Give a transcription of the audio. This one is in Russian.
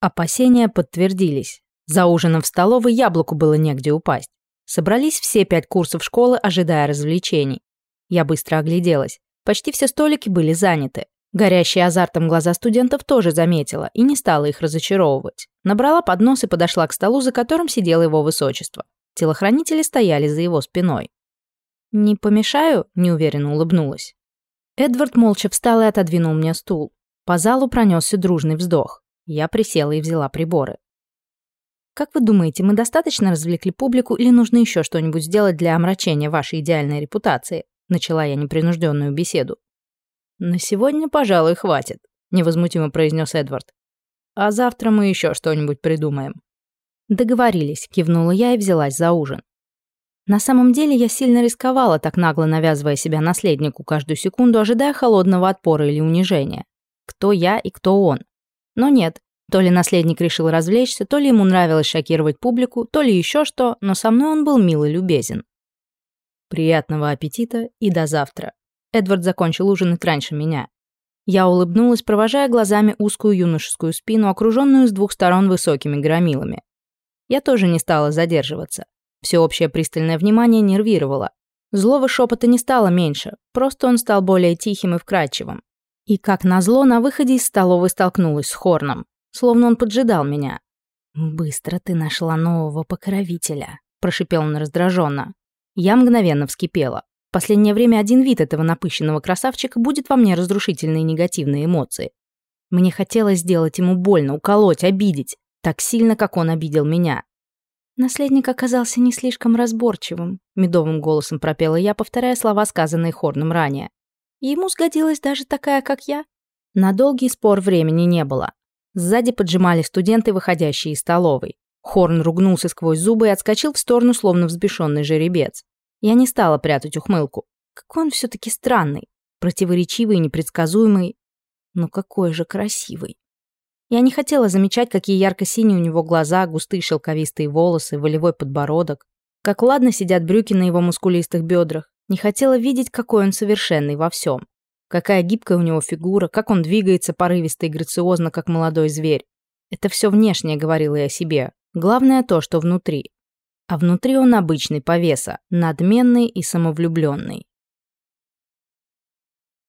Опасения подтвердились. За ужином в столовой яблоку было негде упасть. Собрались все пять курсов школы, ожидая развлечений. Я быстро огляделась. Почти все столики были заняты. Горящие азартом глаза студентов тоже заметила и не стала их разочаровывать. Набрала поднос и подошла к столу, за которым сидело его высочество. Телохранители стояли за его спиной. «Не помешаю?» – неуверенно улыбнулась. Эдвард молча встал и отодвинул мне стул. По залу пронесся дружный вздох. Я присела и взяла приборы. Как вы думаете, мы достаточно развлекли публику или нужно еще что-нибудь сделать для омрачения вашей идеальной репутации? Начала я непринужденную беседу. На сегодня, пожалуй, хватит, невозмутимо произнес Эдвард. А завтра мы еще что-нибудь придумаем. Договорились, кивнула я и взялась за ужин. На самом деле я сильно рисковала, так нагло навязывая себя наследнику каждую секунду, ожидая холодного отпора или унижения. Кто я и кто он? Но нет, то ли наследник решил развлечься, то ли ему нравилось шокировать публику, то ли еще что, но со мной он был мил и любезен. Приятного аппетита и до завтра. Эдвард закончил ужинать раньше меня. Я улыбнулась, провожая глазами узкую юношескую спину, окруженную с двух сторон высокими громилами. Я тоже не стала задерживаться. Всеобщее пристальное внимание нервировало. Злого шепота не стало меньше, просто он стал более тихим и вкрадчивым. И, как назло, на выходе из столовой столкнулась с Хорном словно он поджидал меня. «Быстро ты нашла нового покровителя», — прошипел он раздраженно. Я мгновенно вскипела. В последнее время один вид этого напыщенного красавчика будет во мне разрушительные негативные эмоции. Мне хотелось сделать ему больно, уколоть, обидеть, так сильно, как он обидел меня. Наследник оказался не слишком разборчивым, медовым голосом пропела я, повторяя слова, сказанные хорном ранее. Ему сгодилась даже такая, как я. На долгий спор времени не было. Сзади поджимали студенты, выходящие из столовой. Хорн ругнулся сквозь зубы и отскочил в сторону, словно взбешенный жеребец. Я не стала прятать ухмылку. Какой он все-таки странный, противоречивый и непредсказуемый, но какой же красивый. Я не хотела замечать, какие ярко-синие у него глаза, густые шелковистые волосы, волевой подбородок. Как ладно сидят брюки на его мускулистых бедрах. Не хотела видеть, какой он совершенный во всем. Какая гибкая у него фигура, как он двигается порывисто и грациозно, как молодой зверь. Это все внешнее говорило я себе. Главное то, что внутри. А внутри он обычный повеса, надменный и самовлюбленный.